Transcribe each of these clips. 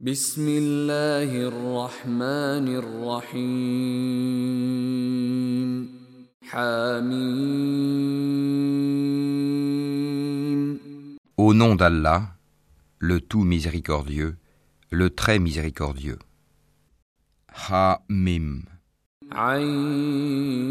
بسم الله الرحمن الرحيم حميم Au nom d'Allah, le tout miséricordieux, le très miséricordieux. Ha-Mim. عين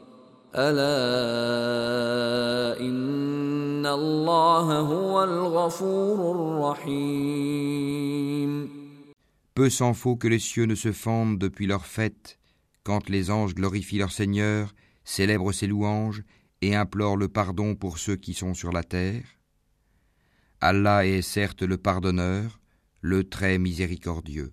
ألا إن الله هو الغفور الرحيم Peu s'en faut que les cieux ne se fendent depuis leur fête, quand les anges glorifient leur Seigneur, célèbrent ses louanges et implorent le pardon pour ceux qui sont sur la terre. Allah est certes le pardonneur, le très miséricordieux.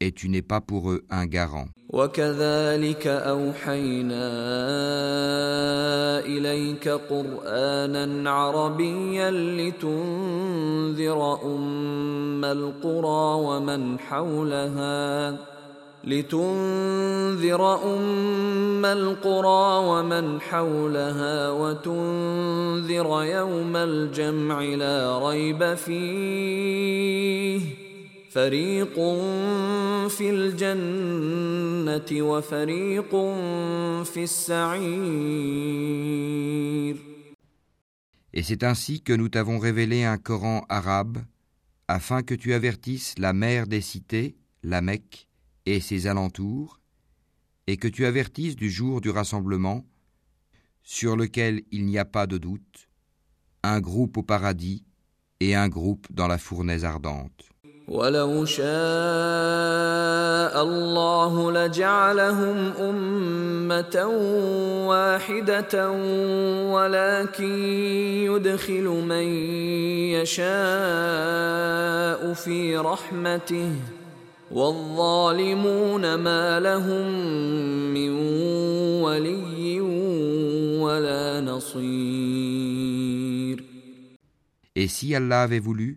et tu n'es pas pour eux un garant. وكذلك اوحينا اليك قرانا عربيا لتنذر ام القرى ومن حولها لتنذر ام القرى ومن حولها وتنذر يوم الجمع لا ريب فيه فريق في الجنة وفريق في السعير Et c'est ainsi que nous t'avons révélé un Coran arabe, afin que tu avertisses la mère des cités, la Mecque, et ses alentours, et que tu avertisses du jour du rassemblement, sur lequel il n'y a pas de doute, un groupe au paradis et un groupe dans la fournaise ardente. ولو شاء الله لجعلهم أمة واحدة ولكن يدخل من يشاء في رحمته والظالمون ما لهم من ولي ولا نصير. Et si Allah avait voulu,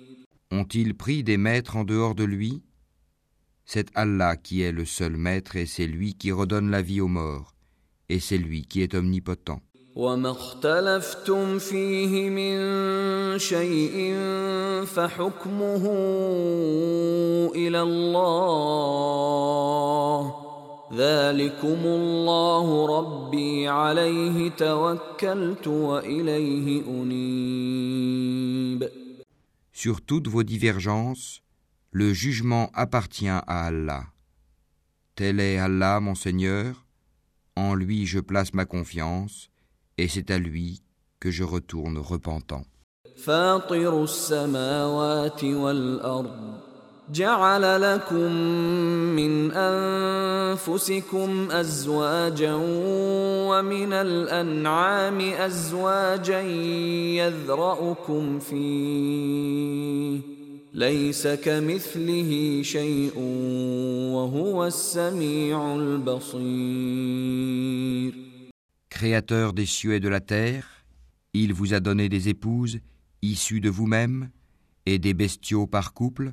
Ont-ils pris des maîtres en dehors de lui C'est Allah qui est le seul maître et c'est lui qui redonne la vie aux morts, et c'est lui qui est omnipotent. وما اختلفتم فيه من شيء فحكمه الى الله ذلكم الله ربي عليه توكلت واليه انيب Sur toutes vos divergences, le jugement appartient à Allah. Tel est Allah, mon Seigneur, en lui je place ma confiance, et c'est à lui que je retourne repentant. فاطر السماوات والأرض جعل لكم من أنفسكم أزواجا ومن الأنعام أزواجا يذرأكم فيه ليس كمثله شيء وهو السميع البصير Créateur des cieux et de la terre, il vous a donné des épouses issues de vous-même et des bestiaux par couple.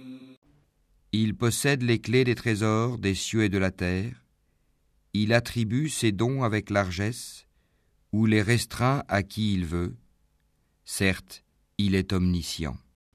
Il possède les clés des trésors des cieux et de la terre. Il attribue ses dons avec largesse ou les restreint à qui il veut. Certes, il est omniscient.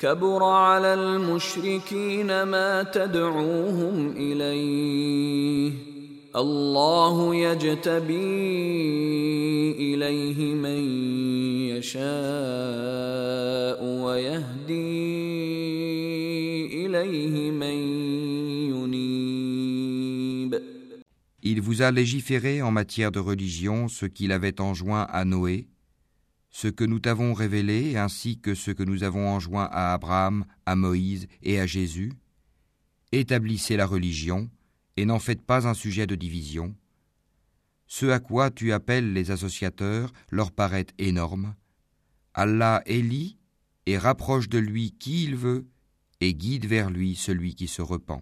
كبر على المشركين ما تدعوهم اليه الله يجتبي اليه من يشاء ويهدي اليه من ينيب Il vous a légiféré en matière de religion ce qu'il avait enjoint à Noé ce que nous t'avons révélé ainsi que ce que nous avons enjoint à Abraham, à Moïse et à Jésus, établissez la religion et n'en faites pas un sujet de division. Ce à quoi tu appelles les associateurs leur paraît énorme. Allah élit et rapproche de lui qui il veut et guide vers lui celui qui se repent.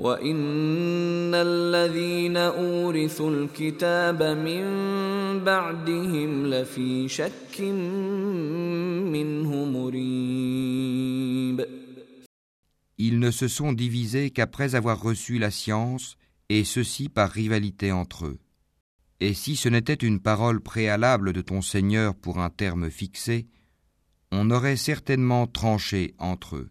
وان الذين اورثوا الكتاب من بعدهم لفي شك منه مريب Ils ne se sont divisés qu'après avoir reçu la science, et ceci par rivalité entre eux. Et si ce n'était une parole préalable de ton Seigneur pour un terme fixé, on aurait certainement tranché entre eux.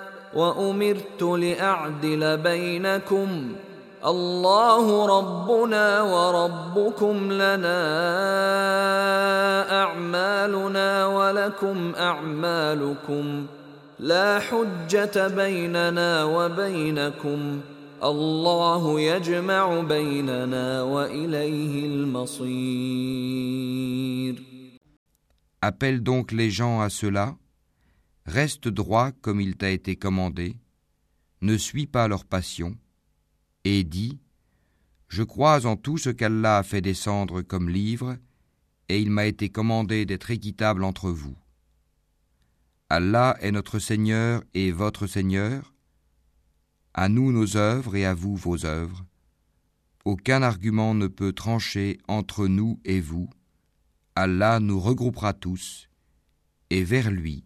وأمرت لأعدل بينكم. الله ربنا وربكم لنا أعمالنا ولكم أعمالكم. لا حجة بيننا وبينكم. الله يجمع بيننا وإليه المصير. Appelle donc les gens à cela. Reste droit comme il t'a été commandé, ne suis pas leur passion, et dis Je crois en tout ce qu'Allah a fait descendre comme livre, et il m'a été commandé d'être équitable entre vous. Allah est notre Seigneur et votre Seigneur, à nous nos œuvres et à vous vos œuvres. Aucun argument ne peut trancher entre nous et vous. Allah nous regroupera tous, et vers lui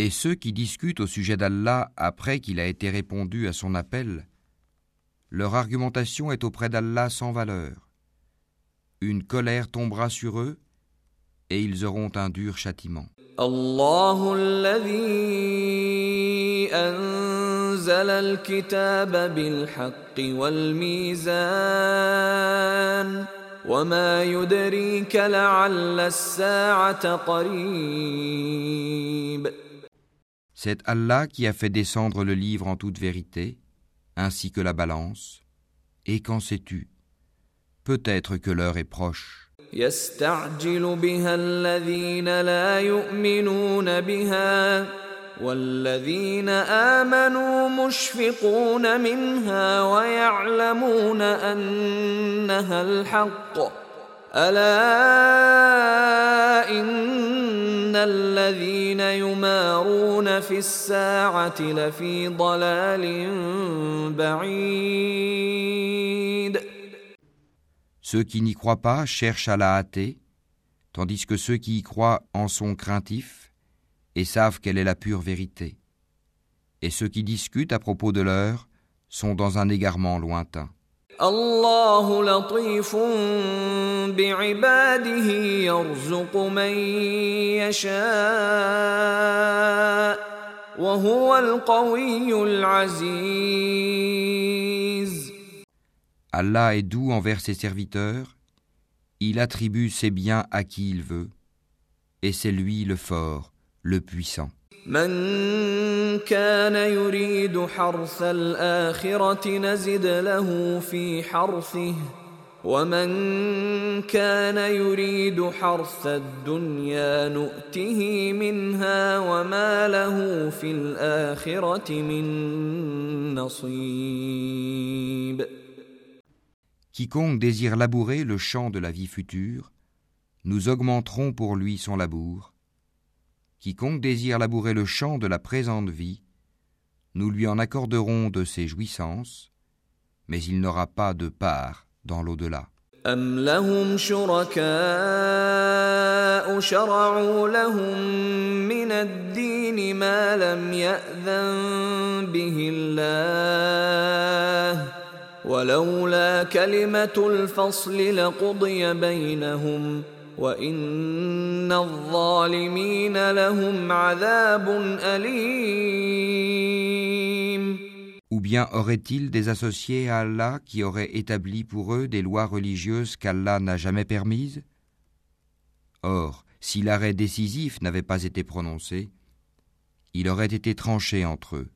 Et ceux qui discutent au sujet d'Allah après qu'il a été répondu à son appel, leur argumentation est auprès d'Allah sans valeur. Une colère tombera sur eux et ils auront un dur châtiment. C'est Allah qui a fait descendre le livre en toute vérité, ainsi que la balance. Et qu'en sais-tu? Peut-être que l'heure est proche. Ceux qui n'y croient pas cherchent à la hâter, tandis que ceux qui y croient en sont craintifs et savent quelle est la pure vérité. Et ceux qui discutent à propos de l'heure sont dans un égarement lointain. الله لطيف بعباده يرزق من يشاء وهو القوي العزيز Allah est doux envers ses serviteurs, il attribue ses biens à qui il veut, et c'est lui le fort, le puissant. من كان يريد حرث الآخرة نزد له في حرثه ومن كان يريد حرث الدنيا نؤته منها وما له في الآخرة من نصيب Quiconque désire labourer le champ de la vie future, nous augmenterons pour lui son labour Quiconque désire labourer le champ de la présente vie, nous lui en accorderons de ses jouissances, mais il n'aura pas de part dans l'au-delà. Ou bien aurait-il des associés à Allah qui auraient établi pour eux des lois religieuses qu'Allah n'a jamais permises? Or, si l'arrêt décisif n'avait pas été prononcé, il aurait été tranché entre eux.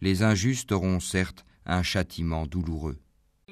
Les injustes auront certes un châtiment douloureux.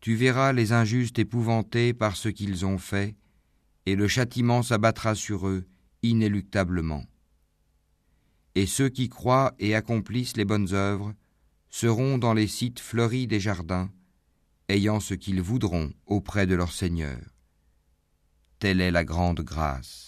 Tu verras les injustes épouvantés par ce qu'ils ont fait, et le châtiment s'abattra sur eux inéluctablement. Et ceux qui croient et accomplissent les bonnes œuvres seront dans les sites fleuris des jardins, ayant ce qu'ils voudront auprès de leur Seigneur. Telle est la grande grâce.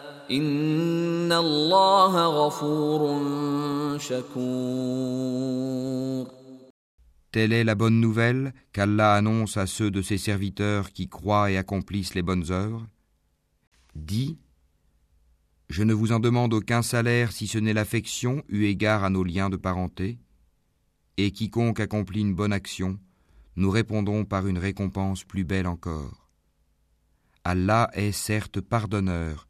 Telle est la bonne nouvelle qu'Allah annonce à ceux de ses serviteurs qui croient et accomplissent les bonnes œuvres. Dis, je ne vous en demande aucun salaire si ce n'est l'affection eu égard à nos liens de parenté, et quiconque accomplit une bonne action, nous répondons par une récompense plus belle encore. Allah est certes pardonneur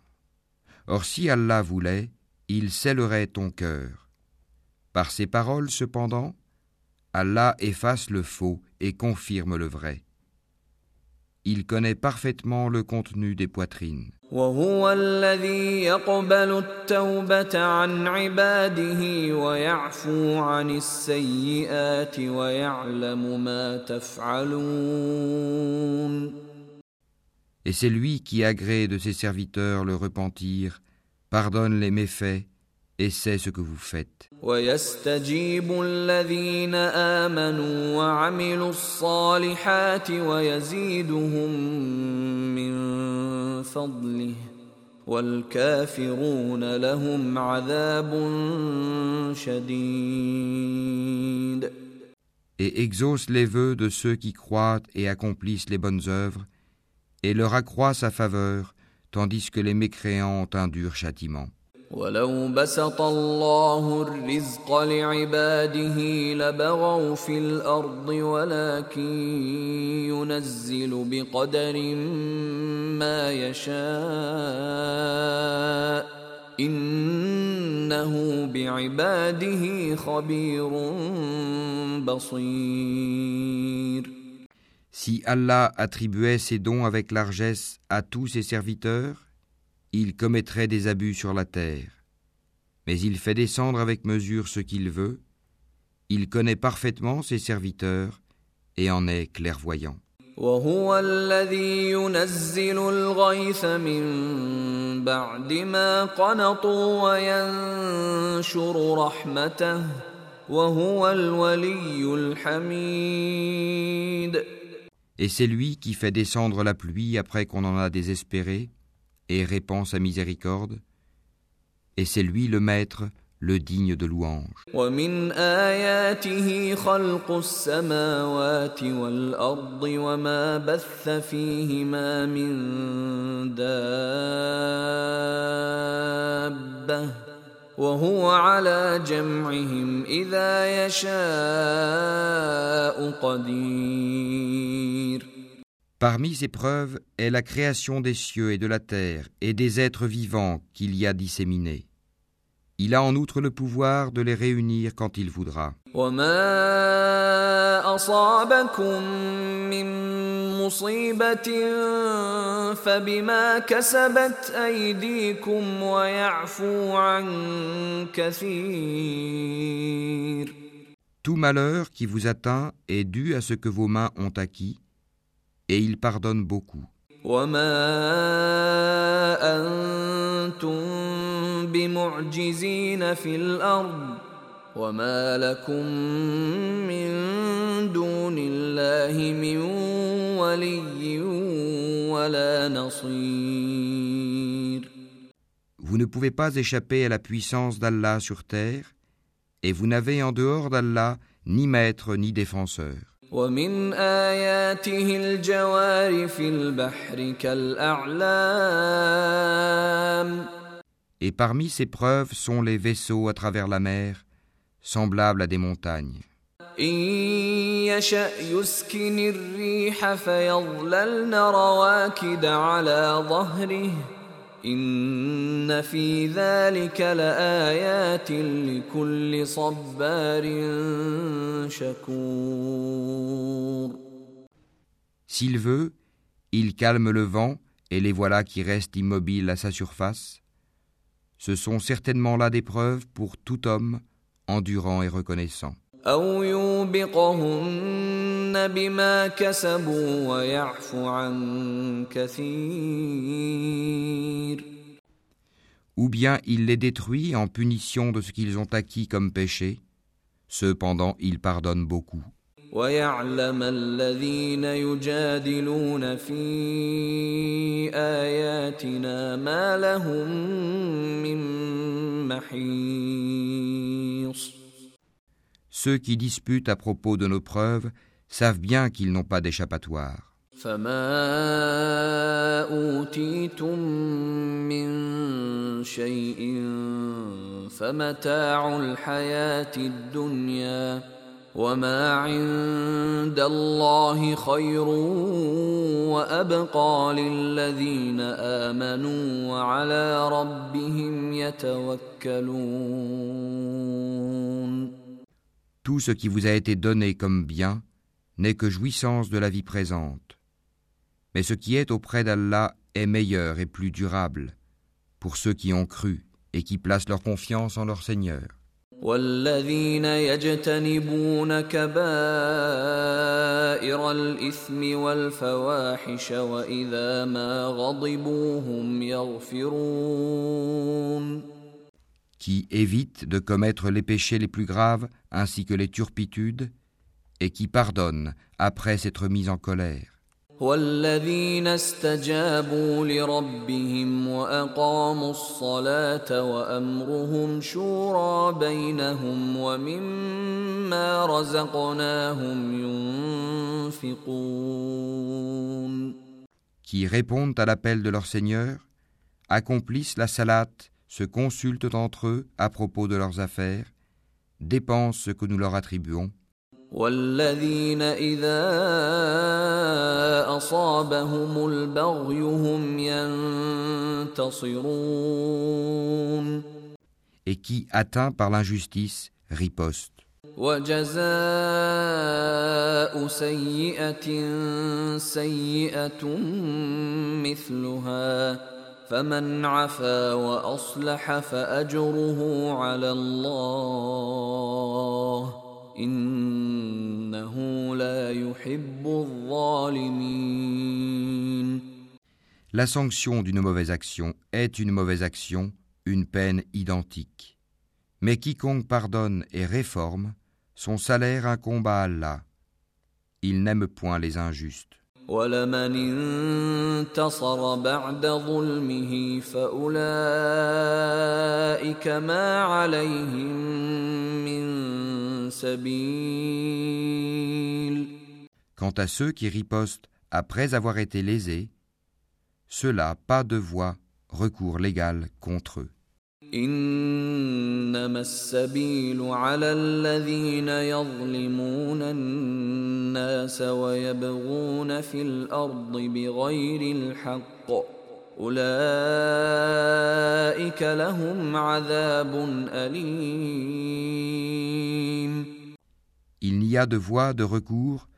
Or si Allah voulait, il scellerait ton cœur. Par ces paroles, cependant, Allah efface le faux et confirme le vrai. Il connaît parfaitement le contenu des poitrines. Et c'est lui qui agrée de ses serviteurs le repentir, pardonne les méfaits et sait ce que vous faites. Et exauce les vœux de ceux qui croient et accomplissent les bonnes œuvres, et leur accroît sa faveur, tandis que les mécréants ont un dur châtiment. ولو بسط الله الرزق لعباده لبغوا في الارض ولكن ينزل بقدر ما يشاء انه بعباده خبير بصير si Allah attribuait ses dons avec largesse à tous ses serviteurs, il commettrait des abus sur la terre. Mais il fait descendre avec mesure ce qu'il veut, il connaît parfaitement ses serviteurs et en est clairvoyant Et c'est lui qui fait descendre la pluie après qu'on en a désespéré et répand sa miséricorde, et c'est lui le maître, le digne de louange. ومن آياته خلق السماوات والأرض وما بث فيهما من دابة وهو على جمعهم إذا يشاء قدير Parmi ces preuves est la création des cieux et de la terre et des êtres vivants qu'il y a disséminés. Il a en outre le pouvoir de les réunir quand il voudra. Tout malheur qui vous atteint est dû à ce que vos mains ont acquis et il pardonne beaucoup. Vous ne pouvez pas échapper à la puissance d'Allah sur terre, et vous n'avez en dehors d'Allah ni maître ni défenseur. ومن آياته الجوار في البحر كالأعلام Et parmi ces preuves sont les vaisseaux à travers la mer, semblables à des montagnes. إن يشأ يسكن الريح فيظللن رواكد على ظهره إن في ذلك لآيات لكل صبار شكور S'il veut, il calme le vent et les voilà qui restent immobiles à sa surface. Ce sont certainement là des preuves pour tout homme endurant et reconnaissant. Ou bien il les détruit en punition de ce qu'ils ont acquis comme péché, cependant il pardonne beaucoup. ويعلم الذين يجادلون في آياتنا ما لهم من محيص Ceux qui disputent à propos de nos preuves savent bien qu'ils n'ont pas d'échappatoire. فما أوتيتم من شيء فمتاع الحياة الدنيا وما عند الله خير وأبقى للذين آمنوا وعلى ربهم يتوكلون Tout ce qui vous a été donné comme bien n'est que jouissance de la vie présente. Mais ce qui est auprès d'Allah est meilleur et plus durable pour ceux qui ont cru et qui placent leur confiance en leur Seigneur. والذين يجتنبون كبائر الإثم والفواحش وإذا ما غضبوا هم يغفرون qui évitent de commettre les péchés les plus graves ainsi que les turpitudes, et qui pardonnent après s'être mis en colère. والذين استجابوا لربهم وأقاموا الصلاة وأمرهم شورى بينهم ومما رزقناهم ينفقون Qui répondent à l'appel de leur Seigneur, accomplissent la salate se consultent entre eux à propos de leurs affaires, dépensent ce que nous leur attribuons. والذين إذا أصابهم البغي هم ينتصرون. Et qui, atteints par l'injustice, ripostent. وجزاء سيئة سيئة مثلها. فمن عفا وأصلح فأجره على الله. La sanction d'une mauvaise action est une mauvaise action, une peine identique. Mais quiconque pardonne et réforme, son salaire incombe à Allah. Il n'aime point les injustes. ولمن انتصر بعد ظلمه فأولئك ما عليهم من سبيل Quant à ceux qui ripostent après avoir été lésés, ceux-là pas de voie, recours légal contre eux. إنما السبيل على الذين يظلمون الناس ويبغون في الأرض بغير الحق أولئك لهم عذاب أليم Il n'y a de voie de recours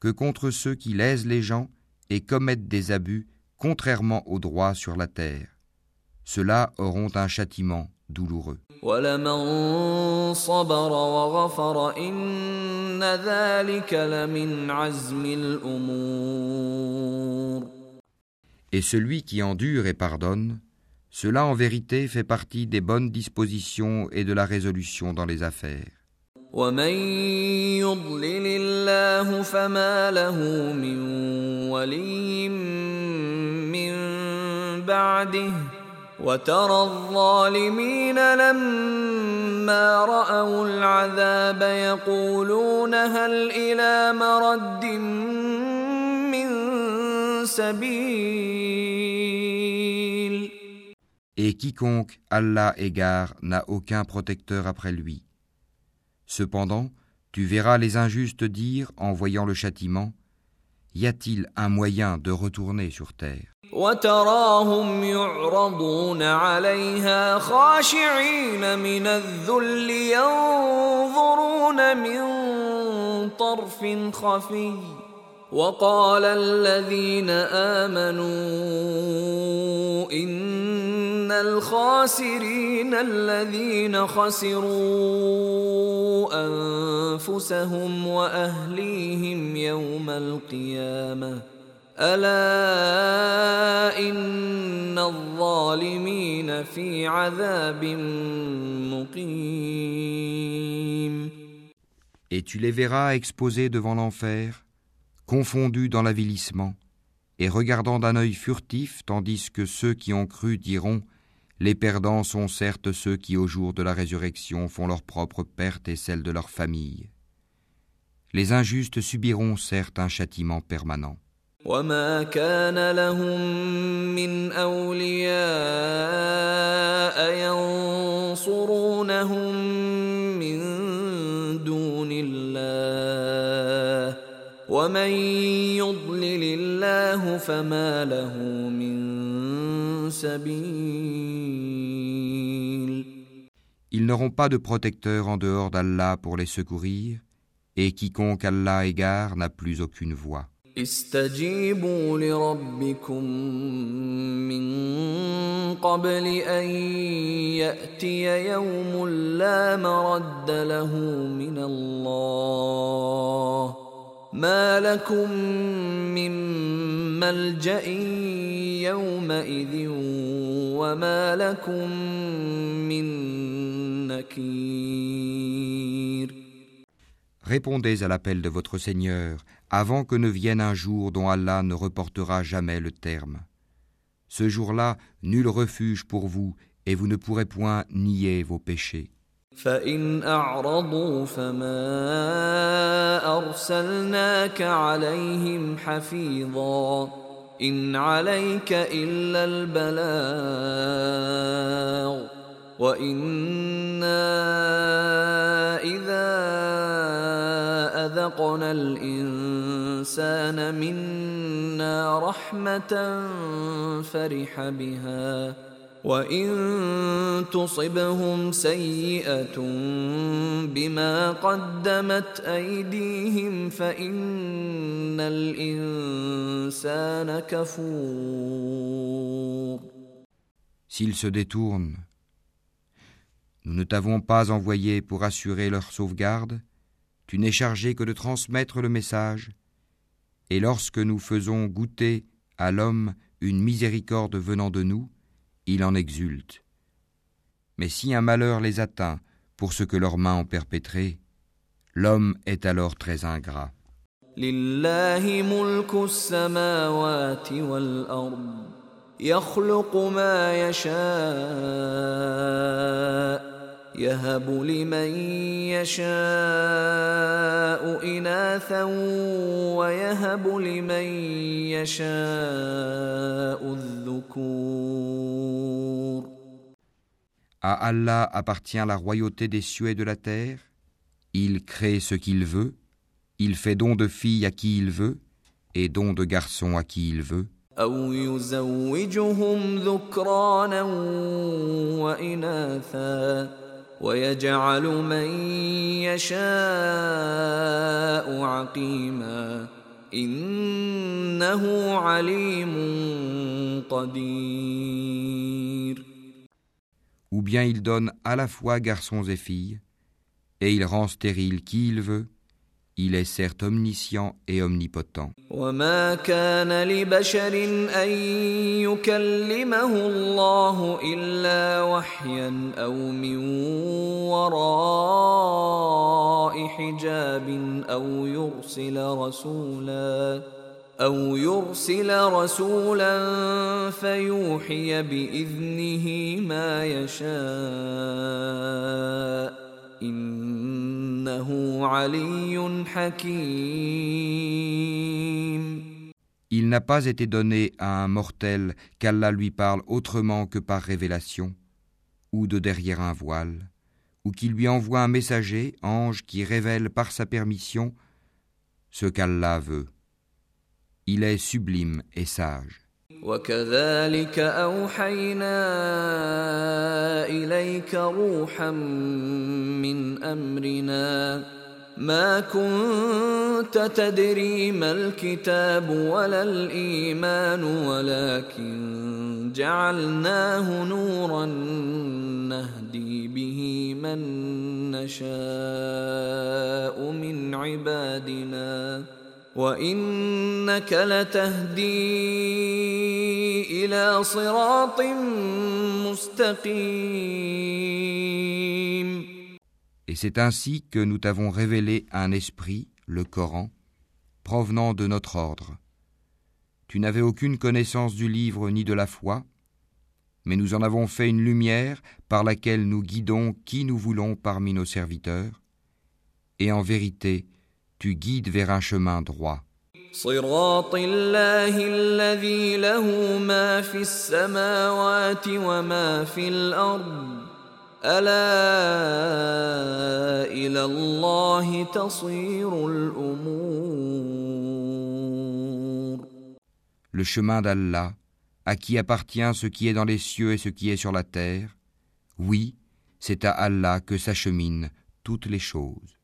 que contre ceux qui lèsent les gens et commettent des abus contrairement au droit sur la terre. Ceux-là auront un châtiment douloureux. ولمن صبر وغفر إن ذلك لمن عزم الأمور Et celui qui endure et pardonne, cela en vérité fait partie des bonnes dispositions et de la résolution dans les affaires. ومن يضلل الله فما له من ولي من بعده وترى الظالمين لما رأوا العذاب يقولون هل إلى مرد من سبيل Et quiconque Allah égare n'a aucun protecteur après lui. Cependant, tu verras les injustes dire, en voyant le châtiment, Y a-t-il un moyen de retourner sur terre وتراهم يعرضون عليها خاشعين من الذل ينظرون من طرف خفي وقال الذين آمنوا إن الخاسرين الذين خسروا أنفسهم وأهليهم يوم القيامة ألا إن الظالمين في عذاب مقيم Et tu les verras exposés devant l'enfer, confondus dans l'avilissement, et regardant d'un œil furtif, tandis que ceux qui ont cru diront les perdants sont certes ceux qui, au jour de la résurrection, font leur propre perte et celle de leur famille. Les injustes subiront certes un châtiment permanent. Ils n'auront pas de protecteur en dehors d'Allah pour les secourir, et quiconque Allah égare n'a plus aucune voix. استجيبوا لربكم من قبل ان ياتي يوم لا مرد له من الله ما لكم من ملجا يومئذ وما لكم من نكير Répondez à l'appel de votre Seigneur avant que ne vienne un jour dont Allah ne reportera jamais le terme. Ce jour-là, nul refuge pour vous, et vous ne pourrez point nier vos péchés. فإن أعرضوا فما أرسلناك عليهم حفيظا إن عليك إلا البلاغ وإنا إذا أذقنا الإنسان منا رحمة فرح بها ۖ وإن تصبهم سيئة بما قدمت أيديهم فإن الإنسان كفور S'ils se détournent, nous ne t'avons pas envoyé pour assurer leur sauvegarde tu n'es chargé que de transmettre le message, et lorsque nous faisons goûter à l'homme une miséricorde venant de nous, il en exulte. Mais si un malheur les atteint pour ce que leurs mains ont perpétré, l'homme est alors très ingrat. يهب لمن يشاء إناثا ويهب لمن يشاء الذكور À Allah appartient la royauté des cieux et de la terre. Il crée ce qu'il veut. Il fait don de filles à qui il veut et don de garçons à qui il veut Ou bien il donne à la fois garçons et filles, et il rend stérile qui il veut, il est certes omniscient et omnipotent. وما كان لبشر أن يكلمه الله إلا وحيا أو من وراء حجاب أو يرسل رسولا أو يرسل رسولا فيوحي بإذنه ما يشاء Il n'a pas été donné à un mortel qu'Allah lui parle autrement que par révélation, ou de derrière un voile, ou qu'il lui envoie un messager, ange, qui révèle par sa permission ce qu'Allah veut. Il est sublime et sage. وكذلك اوحينا اليك روحا من امرنا ما كنت تدري ما الكتاب ولا الايمان ولكن جعلناه نورا نهدي به من نشاء من عبادنا وانك لتهدي الى صراط مستقيم Et c'est ainsi que nous t'avons révélé un esprit, le Coran, provenant de notre ordre. Tu n'avais aucune connaissance du livre ni de la foi, mais nous en avons fait une lumière par laquelle nous guidons qui nous voulons parmi nos serviteurs, et en vérité, tu guides vers un chemin droit. Le chemin d'Allah, à qui appartient ce qui est dans les cieux et ce qui est sur la terre, oui, c'est à Allah que s'acheminent toutes les choses.